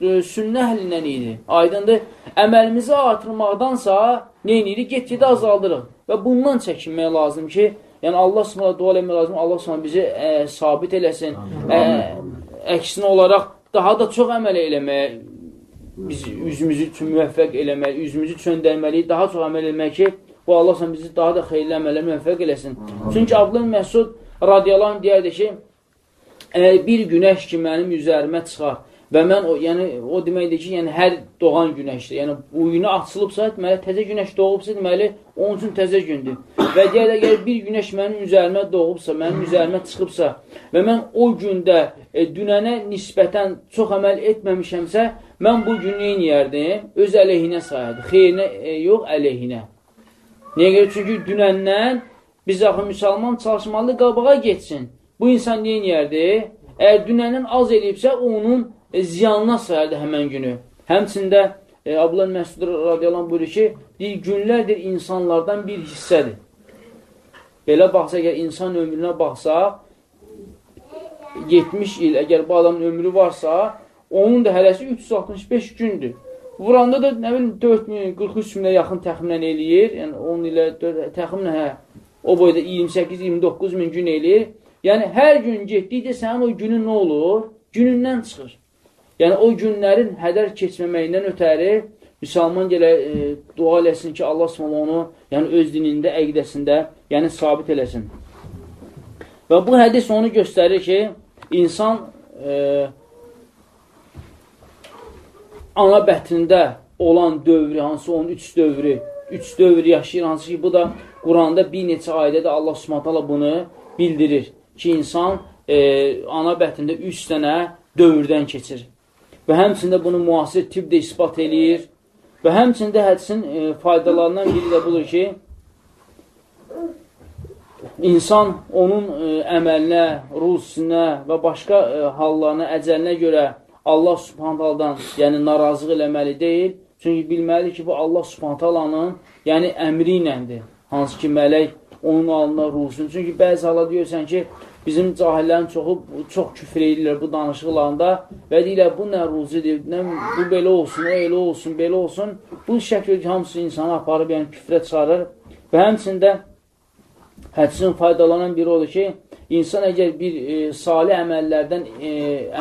e, sünnə əhlindən idi. Aydındır. Əməlimizi artırmaqdansa nə edirik? Get-gedə azaldırıq. Və bundan çəkinmək lazım ki, Yəni Allah Subhanahu dua etmək lazım. Allah Subhanahu bizi ə, e, sabit eləsin. Ə, əksinə olaraq daha da çox əməl eləməyə biz üzümüzü üçün müvəffəq eləmək, üzümüzü çöndərməliyik, daha çox əməl eləmək ki, bu Allah Subhanahu bizi daha da xeyirli əməllərə müvəffəq eləsin. Çünki Abdullah Məsud radiyallahu anh deyərdi ki, əgər bir günəş ki mənim üzərimə çıxar Və mən o, yəni o deməkdir ki, yəni hər doğan günəşdir. Yəni bugünü açılıbsa, deməli təzə günəş doğubsa, deməli onun üçün təzə gündür. Və deyir əgər bir günəş mənim üzərimə doğubsa, mənim üzərimə çıxıbsa və mən o gündə e, dünənə nisbətən çox əməl etməmişəmsə, mən bu günü neyniyərdim? Öz əleyhinə sayardı. Xeyrinə e, yox, əleyhinə. Niyə görə? Çünki dünəndən biz axı müsəlman çalışmalı qabağa getsin. Bu insan neyniyərdi? Əgər dünəndən az eləyibsə, onun e, ziyanına sayardı həmən günü. Həmçində e, Abdullah Məsud radiyallahu buyurur ki, bir günlərdir insanlardan bir hissədir. Belə baxsa, əgər insan ömrünə baxsaq, 70 il, əgər bu adamın ömrü varsa, onun da hələsi 365 gündür. Vuranda da nə bilim 4000, 43 minə yaxın təxminən eləyir. Yəni 10 ilə 4, təxminən hə, o boyda 28-29 min gün eləyir. Yəni hər gün getdikcə sənin o günün nə olur? Günündən çıxır. Yəni, o günlərin hədər keçməməyindən ötəri müsəlman gələ e, dua eləsin ki, Allah s.ə. onu yəni, öz dinində, əqdəsində yəni, sabit eləsin. Və bu hədis onu göstərir ki, insan e, ana bətnində olan dövrü, hansı onun üç dövrü, üç dövr yaşayır, hansı ki, bu da Quranda bir neçə ayədə də Allah s.ə. bunu bildirir ki, insan e, ana bətnində üç dənə dövrdən keçir. Və həmçində bunu müasir tibb də ispat eləyir. Və həmçində hədisin e, faydalarından biri də budur ki, insan onun e, əməlinə, ruhsinə və başqa e, hallarına, əcəlinə görə Allah subhantaldan yəni narazıq eləməli deyil. Çünki bilməlidir ki, bu Allah subhantalanın yəni əmri iləndir. Hansı ki, mələk onun alına ruhsun. Çünki bəzi hala deyirsən ki, Bizim cahillərin çoxu çox küfr edirlər bu danışıqlarında və deyirlər, bu nə ruzidir, nə, bu belə olsun, o elə olsun, belə olsun. Bu şəkil hamısı insanı aparıb, yəni küfrə çıxarır və həmçində hədisin faydalanan biri odur ki, insan əgər bir e, salih əməllərdən, e,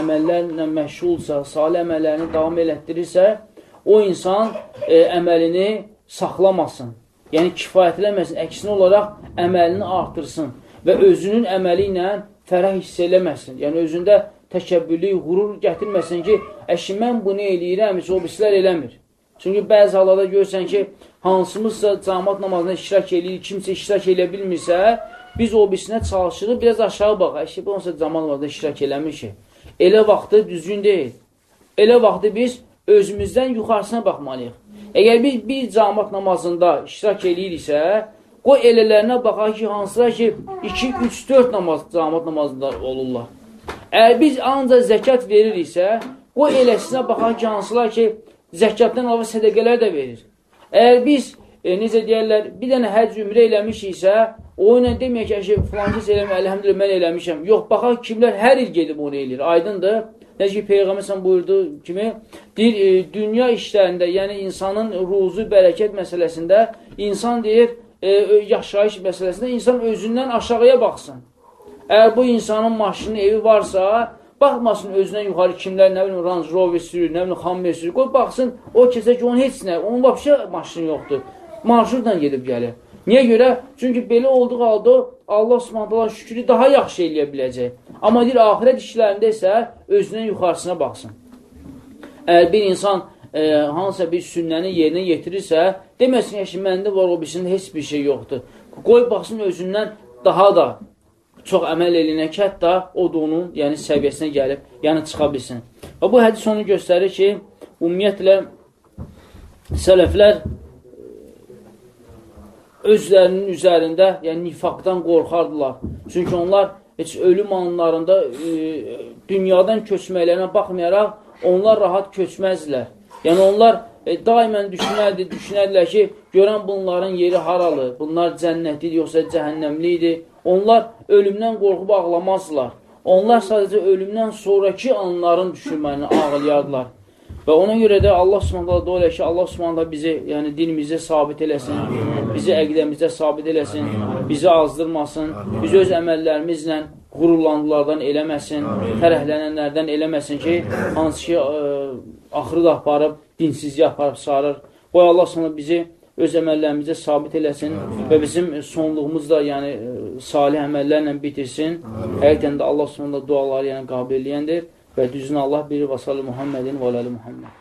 əməllərlə məşğulsa, salih əməllərini davam elətdirirsə, o insan e, əməlini saxlamasın. Yəni, kifayətləməsin, əksinə olaraq əməlini artırsın və özünün əməli ilə fərah hiss eləməsin. Yəni, özündə təkəbbürlük, qurur gətirməsin ki, əşi, mən bunu eləyirəm, heç o birislər eləmir. Çünki bəzi halada görürsən ki, hansımızsa camat namazına iştirak eləyir, kimsə iştirak elə bilmirsə, biz o birisinə çalışırıq, biraz aşağı bax, əşi, bu onsa camat namazına iştirak eləmir ki. Elə vaxtı düzgün deyil. Elə vaxtı biz özümüzdən yuxarısına baxmalıyıq. Əgər biz bir camat namazında iştirak eləyiriksə, Qoy elələrinə baxaq ki, hansılar ki, 2, 3, 4 namaz, camat namazında olurlar. Əgər biz ancaq zəkat veririksə, qoy eləsinə baxaq ki, hansılar ki, zəkatdan əlavə sədəqələr də verir. Əgər biz, e, necə deyərlər, bir dənə həcc ümrə eləmişiksə, O ilə deməyək ki, filan kəs eləmə, əlhəmdülillah mən eləmişəm. Yox, baxaq kimlər hər il gedib onu eləyir. Aydındır. Necə ki, Peyğəmbər sən buyurdu kimi, deyir, e, dünya işlərində, yəni insanın ruzu, bərəkət məsələsində, insan deyir, e, yaşayış məsələsində insan özündən aşağıya baxsın. Əgər bu insanın maşını, evi varsa, baxmasın özündən yuxarı kimlər, nə bilim, Range Rover sürür, nə bilim, Hummer sürür, qoy baxsın, o kəsə ki, onun heç nə, onun vapşə maşını yoxdur. Marşrutla gedib gəlir. Niyə görə? Çünki belə olduğu halda Allah subhanətələ şükrü daha yaxşı eləyə biləcək. Amma deyir, ahirət işlərində isə özünün yuxarısına baxsın. Əgər bir insan e, hansısa bir sünnəni yerinə yetirirsə, deməsin ki, məndə var, o birisində heç bir şey yoxdur. Qoy baxsın özündən daha da çox əməl eləyənə ki, hətta o da onun yəni, səviyyəsinə gəlib, yəni çıxa bilsin. Və bu hədis onu göstərir ki, ümumiyyətlə sələflər özlərinin üzərində, yəni nifaqdan qorxardılar. Çünki onlar heç ölüm anlarında e, dünyadan köçməklərinə baxmayaraq, onlar rahat köçməzdilər. Yəni onlar e, daimən düşünərdi, düşünərdilər ki, görən bunların yeri haralı, bunlar cənnətlidir, yoxsa cəhənnəmlidir. Onlar ölümdən qorxub ağlamazdılar. Onlar sadəcə ölümdən sonraki anların düşünməyini ağlayardılar. Və ona görə də Allah Subhanahu dua elə ki, Allah Subhanahu bizi, yəni dinimizə sabit eləsin, bizi əqidəmizə sabit eləsin, bizi azdırmasın, bizi öz əməllərimizlə qururlandılardan eləməsin, fərəhlənənlərdən eləməsin ki, hansı ki, ə, axırı da aparıb, dinsizliyə aparıb sarır. Qoy Allah sana bizi öz əməllərimizə sabit eləsin və bizim sonluğumuz da yəni salih əməllərlə bitirsin. Həqiqətən də Allah sonunda duaları yəni qabil eləyəndir. Və düzünü Allah bilir və sallı Muhammedin və aləli Muhammed.